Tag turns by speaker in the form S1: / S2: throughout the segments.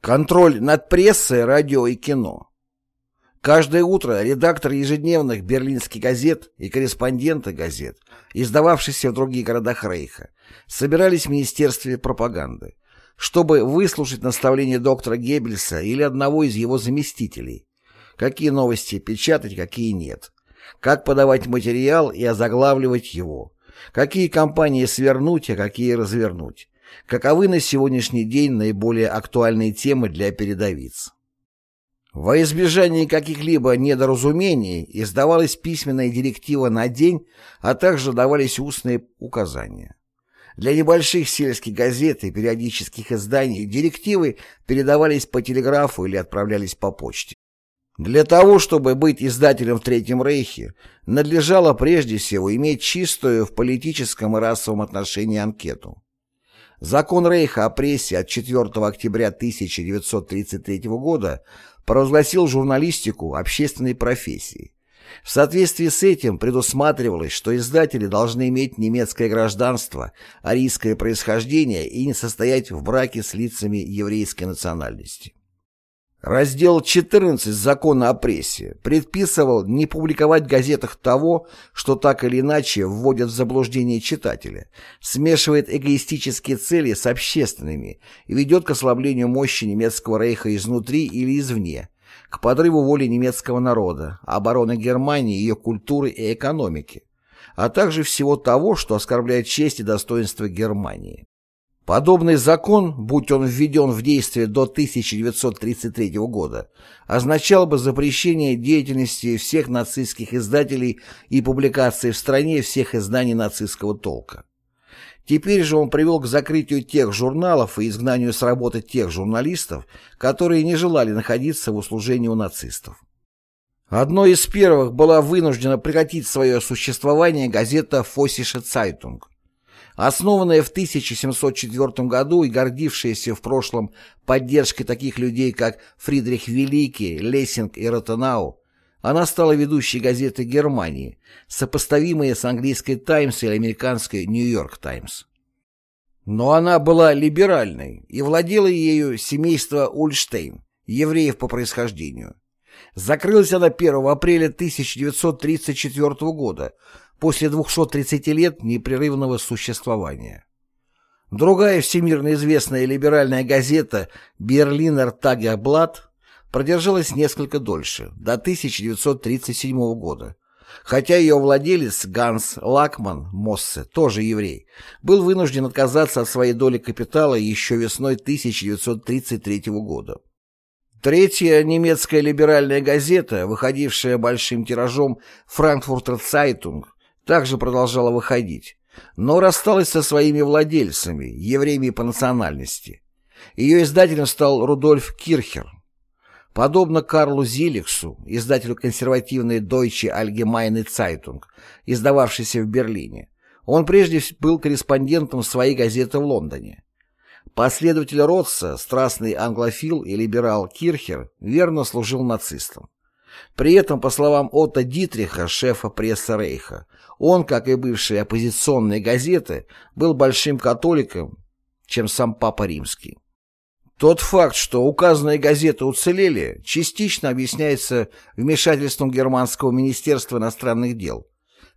S1: Контроль над прессой, радио и кино. Каждое утро редакторы ежедневных берлинских газет и корреспонденты газет, издававшихся в других городах Рейха, собирались в Министерстве пропаганды, чтобы выслушать наставления доктора Геббельса или одного из его заместителей, какие новости печатать, какие нет, как подавать материал и озаглавливать его, какие компании свернуть, а какие развернуть, Каковы на сегодняшний день наиболее актуальные темы для передовиц? Во избежание каких-либо недоразумений издавалась письменная директива на день, а также давались устные указания. Для небольших сельских газет и периодических изданий директивы передавались по телеграфу или отправлялись по почте. Для того, чтобы быть издателем в Третьем Рейхе, надлежало прежде всего иметь чистую в политическом и расовом отношении анкету. Закон Рейха о прессе от 4 октября 1933 года провозгласил журналистику общественной профессией. В соответствии с этим предусматривалось, что издатели должны иметь немецкое гражданство, арийское происхождение и не состоять в браке с лицами еврейской национальности. Раздел 14 Закона о прессе предписывал не публиковать в газетах того, что так или иначе вводит в заблуждение читателя, смешивает эгоистические цели с общественными и ведет к ослаблению мощи немецкого рейха изнутри или извне, к подрыву воли немецкого народа, обороны Германии, ее культуры и экономики, а также всего того, что оскорбляет честь и достоинство Германии. Подобный закон, будь он введен в действие до 1933 года, означал бы запрещение деятельности всех нацистских издателей и публикации в стране всех изданий нацистского толка. Теперь же он привел к закрытию тех журналов и изгнанию с работы тех журналистов, которые не желали находиться в услужении у нацистов. Одной из первых была вынуждена прекратить свое существование газета «Фоссише Цайтунг», Основанная в 1704 году и гордившаяся в прошлом поддержкой таких людей, как Фридрих Великий, Лессинг и Ратенау, она стала ведущей газетой Германии, сопоставимой с английской «Таймс» или американской «Нью-Йорк Таймс». Но она была либеральной, и владела ею семейство Ульштейн, евреев по происхождению. Закрылась она 1 апреля 1934 года после 230 лет непрерывного существования. Другая всемирно известная либеральная газета «Берлинер Тагеблатт» продержалась несколько дольше, до 1937 года, хотя ее владелец Ганс Лакман Моссе, тоже еврей, был вынужден отказаться от своей доли капитала еще весной 1933 года. Третья немецкая либеральная газета, выходившая большим тиражом «Франкфуртер Цайтунг», также продолжала выходить, но рассталась со своими владельцами, евреями по национальности. Ее издателем стал Рудольф Кирхер. Подобно Карлу Зиликсу, издателю консервативной Deutsche Allgemeine Zeitung, издававшейся в Берлине, он прежде был корреспондентом своей газеты в Лондоне. Последователь Ротса, страстный англофил и либерал Кирхер, верно служил нацистам. При этом, по словам Отто Дитриха, шефа пресса Рейха, он, как и бывшие оппозиционные газеты, был большим католиком, чем сам Папа Римский. Тот факт, что указанные газеты уцелели, частично объясняется вмешательством Германского министерства иностранных дел,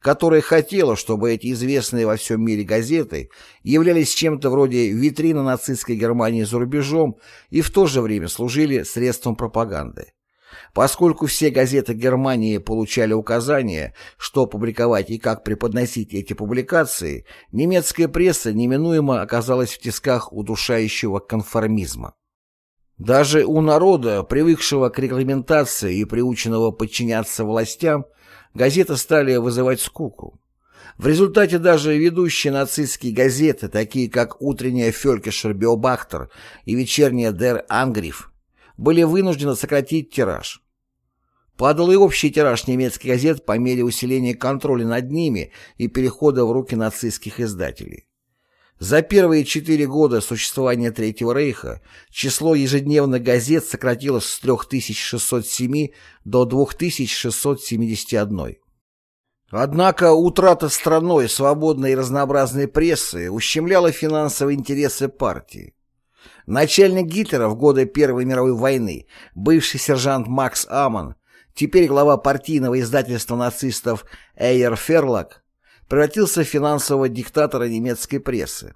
S1: которое хотело, чтобы эти известные во всем мире газеты являлись чем-то вроде витрины нацистской Германии за рубежом и в то же время служили средством пропаганды. Поскольку все газеты Германии получали указания, что публиковать и как преподносить эти публикации, немецкая пресса неминуемо оказалась в тисках удушающего конформизма. Даже у народа, привыкшего к регламентации и приученного подчиняться властям, газеты стали вызывать скуку. В результате даже ведущие нацистские газеты, такие как утренняя Фелькешер Биобахтер и вечерняя Дер Ангриф, были вынуждены сократить тираж. Падал и общий тираж немецких газет по мере усиления контроля над ними и перехода в руки нацистских издателей. За первые четыре года существования Третьего Рейха число ежедневных газет сократилось с 3607 до 2671. Однако утрата страной свободной и разнообразной прессы ущемляла финансовые интересы партии. Начальник Гитлера в годы Первой мировой войны, бывший сержант Макс Аман, теперь глава партийного издательства нацистов Эйер Ферлак, превратился в финансового диктатора немецкой прессы.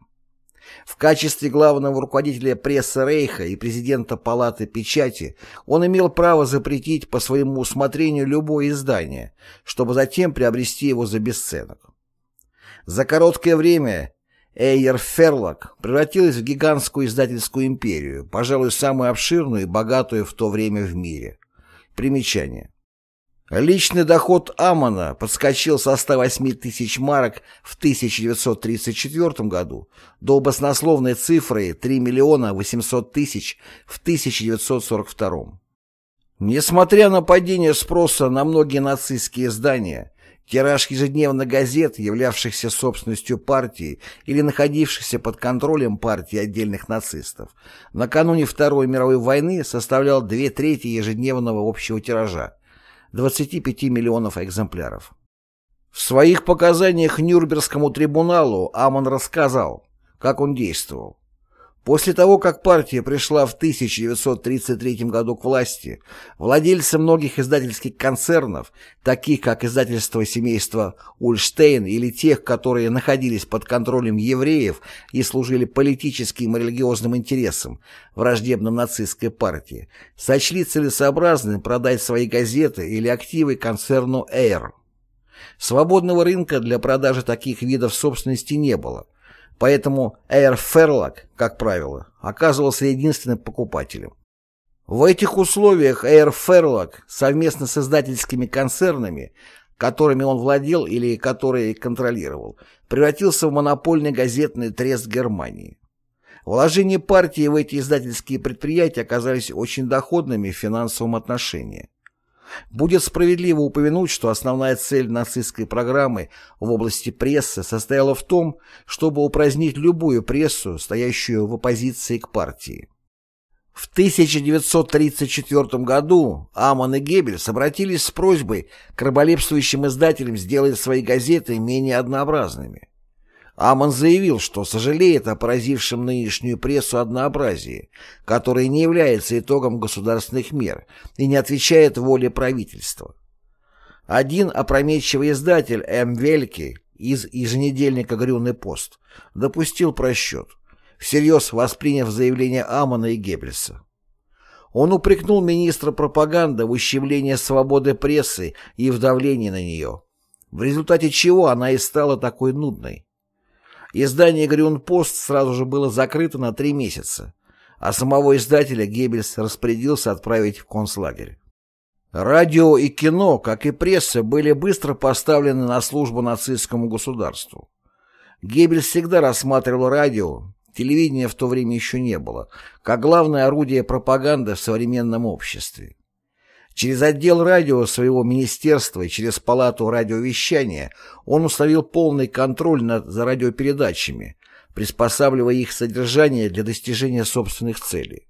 S1: В качестве главного руководителя прессы Рейха и президента Палаты печати он имел право запретить по своему усмотрению любое издание, чтобы затем приобрести его за бесценок. За короткое время Эйер Ферлок превратилась в гигантскую издательскую империю, пожалуй, самую обширную и богатую в то время в мире. Примечание. Личный доход Амона подскочил со 108 тысяч марок в 1934 году до баснословной цифры 3 миллиона 800 тысяч в 1942. Несмотря на падение спроса на многие нацистские издания, тираж ежедневных газет, являвшихся собственностью партии или находившихся под контролем партии отдельных нацистов, накануне Второй мировой войны составлял две трети ежедневного общего тиража 25 миллионов экземпляров. В своих показаниях Нюрнбергскому трибуналу Амон рассказал, как он действовал. После того, как партия пришла в 1933 году к власти, владельцы многих издательских концернов, таких как издательство семейства Ульштейн или тех, которые находились под контролем евреев и служили политическим и религиозным интересам, враждебным нацистской партии, сочли целесообразным продать свои газеты или активы концерну «Эйр». Свободного рынка для продажи таких видов собственности не было, Поэтому Air Fairlock, как правило, оказывался единственным покупателем. В этих условиях Air Fairlock совместно с издательскими концернами, которыми он владел или которые контролировал, превратился в монопольный газетный трест Германии. Вложения партии в эти издательские предприятия оказались очень доходными в финансовом отношении. Будет справедливо упомянуть, что основная цель нацистской программы в области прессы состояла в том, чтобы упразднить любую прессу, стоящую в оппозиции к партии. В 1934 году Амон и Геббельс обратились с просьбой к раболепствующим издателям сделать свои газеты менее однообразными. Амон заявил, что сожалеет о поразившем нынешнюю прессу однообразии, которое не является итогом государственных мер и не отвечает воле правительства. Один опрометчивый издатель М. Вельки из еженедельника «Грюный пост» допустил просчет, всерьез восприняв заявление Амона и Геббельса. Он упрекнул министра пропаганды в ущемлении свободы прессы и в давлении на нее, в результате чего она и стала такой нудной. Издание «Грюнпост» сразу же было закрыто на три месяца, а самого издателя Геббельс распорядился отправить в концлагерь. Радио и кино, как и пресса, были быстро поставлены на службу нацистскому государству. Геббельс всегда рассматривал радио, телевидения в то время еще не было, как главное орудие пропаганды в современном обществе. Через отдел радио своего министерства и через палату радиовещания он установил полный контроль над за радиопередачами, приспосабливая их содержание для достижения собственных целей.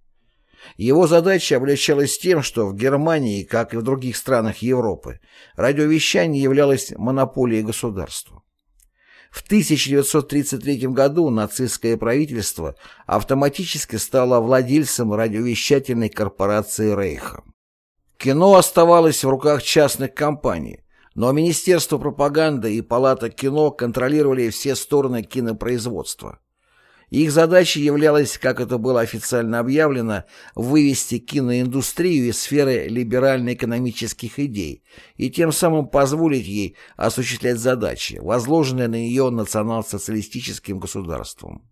S1: Его задача облегчалась тем, что в Германии, как и в других странах Европы, радиовещание являлось монополией государства. В 1933 году нацистское правительство автоматически стало владельцем радиовещательной корпорации Рейха. Кино оставалось в руках частных компаний, но Министерство пропаганды и Палата кино контролировали все стороны кинопроизводства. Их задачей являлось, как это было официально объявлено, вывести киноиндустрию из сферы либерально-экономических идей и тем самым позволить ей осуществлять задачи, возложенные на нее национал-социалистическим государством.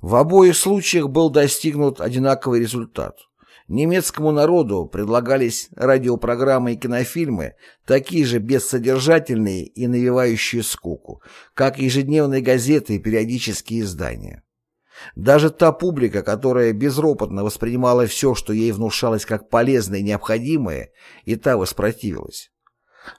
S1: В обоих случаях был достигнут одинаковый результат – Немецкому народу предлагались радиопрограммы и кинофильмы, такие же бессодержательные и навевающие скуку, как ежедневные газеты и периодические издания. Даже та публика, которая безропотно воспринимала все, что ей внушалось как полезное и необходимое, и та воспротивилась.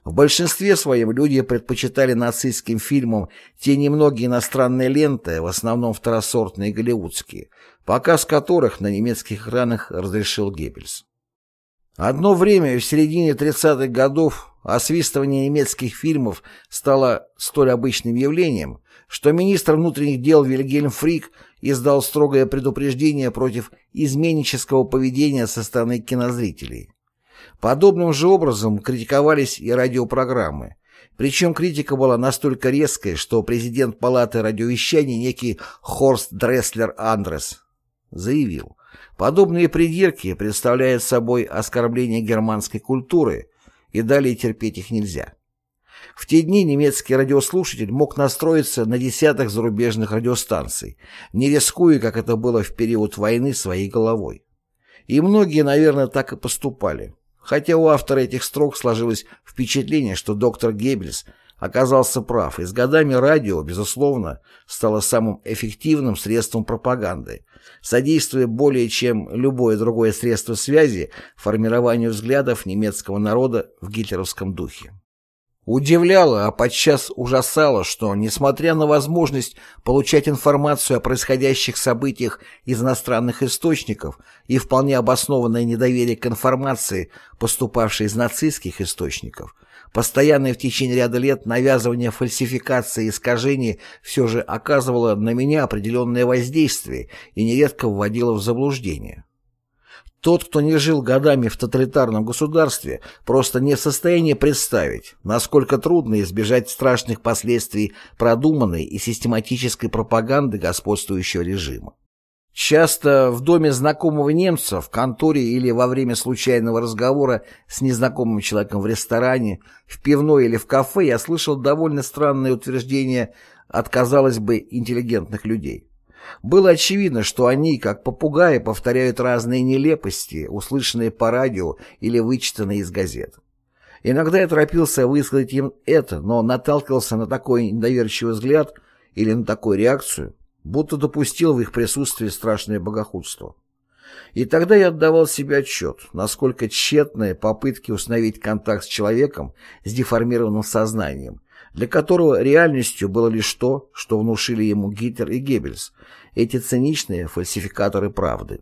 S1: В большинстве своем люди предпочитали нацистским фильмам те немногие иностранные ленты, в основном второсортные голливудские, показ которых на немецких экранах разрешил Геббельс. Одно время, в середине 30-х годов, освистывание немецких фильмов стало столь обычным явлением, что министр внутренних дел Вильгельм Фрик издал строгое предупреждение против изменнического поведения со стороны кинозрителей. Подобным же образом критиковались и радиопрограммы. Причем критика была настолько резкой, что президент палаты радиовещания, некий Хорст Дресслер Андрес, заявил, подобные придирки представляют собой оскорбление германской культуры, и далее терпеть их нельзя. В те дни немецкий радиослушатель мог настроиться на десяток зарубежных радиостанций, не рискуя, как это было в период войны, своей головой. И многие, наверное, так и поступали. Хотя у автора этих строк сложилось впечатление, что доктор Геббельс оказался прав, и с годами радио, безусловно, стало самым эффективным средством пропаганды, содействуя более чем любое другое средство связи формированию взглядов немецкого народа в гитлеровском духе. Удивляло, а подчас ужасало, что, несмотря на возможность получать информацию о происходящих событиях из иностранных источников и вполне обоснованное недоверие к информации, поступавшей из нацистских источников, постоянное в течение ряда лет навязывание фальсификации и искажений все же оказывало на меня определенное воздействие и нередко вводило в заблуждение. Тот, кто не жил годами в тоталитарном государстве, просто не в состоянии представить, насколько трудно избежать страшных последствий продуманной и систематической пропаганды господствующего режима. Часто в доме знакомого немца, в конторе или во время случайного разговора с незнакомым человеком в ресторане, в пивной или в кафе я слышал довольно странные утверждения от, казалось бы, интеллигентных людей. Было очевидно, что они, как попугаи, повторяют разные нелепости, услышанные по радио или вычитанные из газет. Иногда я торопился высказать им это, но наталкивался на такой недоверчивый взгляд или на такую реакцию, будто допустил в их присутствии страшное богохульство. И тогда я отдавал себе отчет, насколько тщетные попытки установить контакт с человеком с деформированным сознанием, для которого реальностью было лишь то, что внушили ему Гитлер и Геббельс, эти циничные фальсификаторы правды.